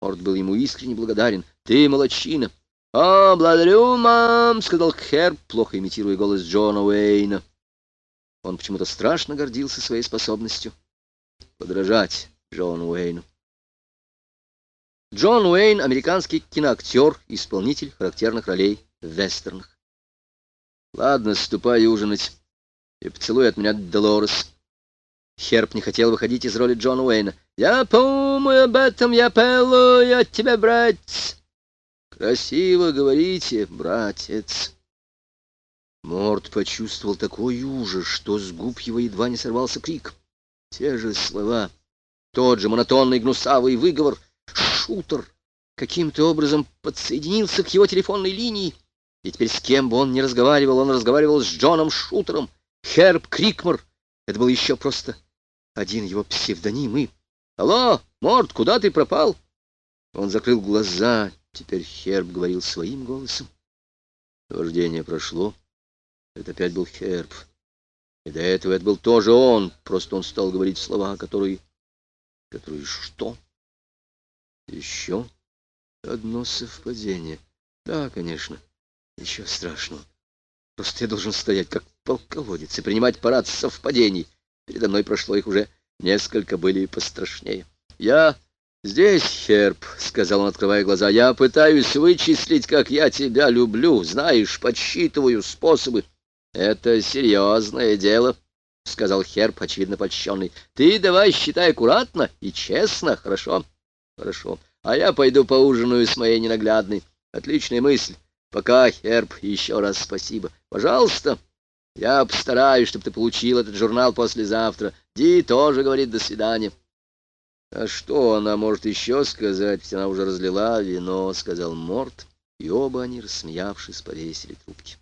Морд был ему искренне благодарен. «Ты молодчина!» «О, благодарю, мам!» — сказал Херб, плохо имитируя голос Джона Уэйна. Он почему-то страшно гордился своей способностью подражать Джону Уэйну. Джон Уэйн — американский киноактер, исполнитель характерных ролей в вестернах. «Ладно, ступай ужинать и поцелуй от меня Долорес». Херб не хотел выходить из роли Джона Уэйна. «Я помню об этом, я пелую от тебя, братец!» «Красиво говорите, братец!» Морд почувствовал такой ужас, что с губ его едва не сорвался крик. Те же слова, тот же монотонный гнусавый выговор. Шутер каким-то образом подсоединился к его телефонной линии. И теперь с кем бы он ни разговаривал, он разговаривал с Джоном Шутером. Херб Крикмор. Это был еще просто один его псевдоним и... «Алло, Морд, куда ты пропал?» Он закрыл глаза, Теперь Херб говорил своим голосом. Вождение прошло. Это опять был Херб. И до этого это был тоже он. Просто он стал говорить слова, которые... Которые что? Еще одно совпадение. Да, конечно. Ничего страшного. Просто я должен стоять как полководец и принимать парад совпадений. Передо мной прошло их уже несколько, были и пострашнее. Я «Здесь, Херб», — сказал он, открывая глаза, — «я пытаюсь вычислить, как я тебя люблю. Знаешь, подсчитываю способы». «Это серьезное дело», — сказал Херб, очевидно польщенный. «Ты давай считай аккуратно и честно, хорошо?» «Хорошо. А я пойду поужинаю с моей ненаглядной. Отличная мысль. Пока, Херб, еще раз спасибо. Пожалуйста. Я постараюсь, чтобы ты получил этот журнал послезавтра. Ди тоже говорит «до свидания». А что она может еще сказать, ведь она уже разлила вино, — сказал Морт, и оба они, рассмеявшись, повесили трубки.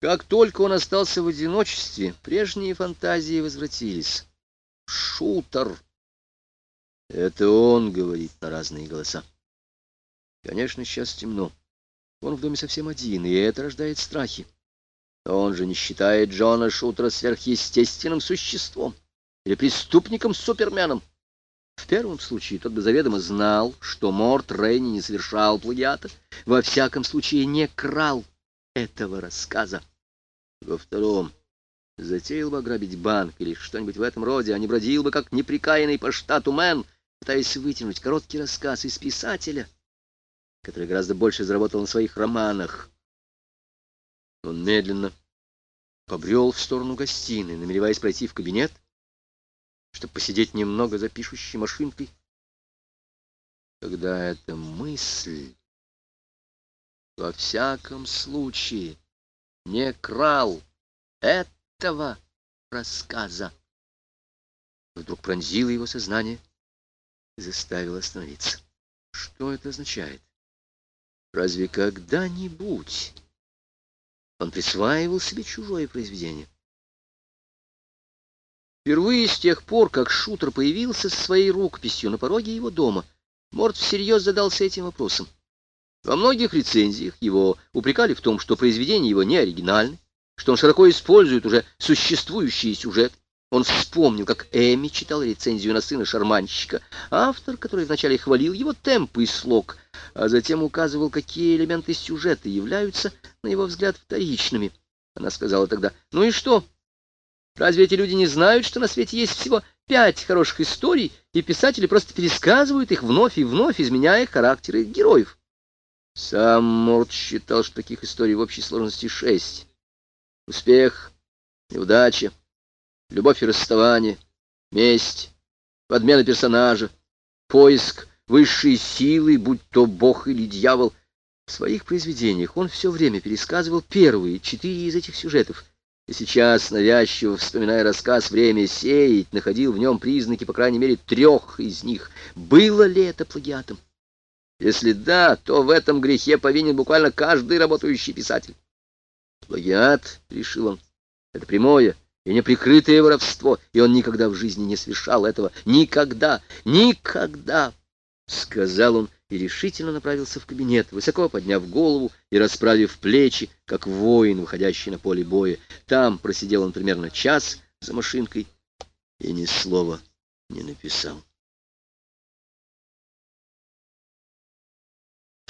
Как только он остался в одиночестве, прежние фантазии возвратились. Шутер! Это он говорит на разные голоса. Конечно, сейчас темно. Он в доме совсем один, и это рождает страхи. Он же не считает Джона Шутера сверхъестественным существом или преступником-суперменом. В первом случае тот бы заведомо знал, что Морт Рейни не совершал плагиата, во всяком случае не крал этого рассказа. Во втором затеял бы ограбить банк или что-нибудь в этом роде, а не бродил бы, как неприкаянный по штату Мэн, пытаясь вытянуть короткий рассказ из писателя, который гораздо больше заработал на своих романах. Он медленно побрел в сторону гостиной, намереваясь пройти в кабинет, чтобы посидеть немного за пишущей машинкой. Когда эта мысль, во всяком случае, не крал этого рассказа, вдруг пронзила его сознание и заставила остановиться. Что это означает? Разве когда-нибудь он присваивал себе чужое произведение? Впервые с тех пор, как шутер появился со своей рукописью на пороге его дома, Морд всерьез задался этим вопросом. Во многих рецензиях его упрекали в том, что произведения его не оригинальны, что он широко использует уже существующий сюжет. Он вспомнил, как Эми читал рецензию на сына шарманщика, автор, который вначале хвалил его темпы и слог, а затем указывал, какие элементы сюжета являются, на его взгляд, вторичными. Она сказала тогда, «Ну и что? Разве эти люди не знают, что на свете есть всего пять хороших историй, и писатели просто пересказывают их вновь и вновь, изменяя характеры героев? Сам Морд считал, что таких историй в общей сложности шесть. Успех, неудача, любовь и расставание, месть, подмена персонажа, поиск высшей силы, будь то бог или дьявол. В своих произведениях он все время пересказывал первые четыре из этих сюжетов — и сейчас, навязчиво вспоминая рассказ «Время сеять», находил в нем признаки, по крайней мере, трех из них. Было ли это плагиатом? Если да, то в этом грехе повинен буквально каждый работающий писатель. Плагиат, решил он, это прямое и неприкрытое воровство, и он никогда в жизни не совершал этого. Никогда, никогда, — сказал он, — и решительно направился в кабинет, высоко подняв голову и расправив плечи, как воин, выходящий на поле боя. Там просидел он примерно час за машинкой и ни слова не написал.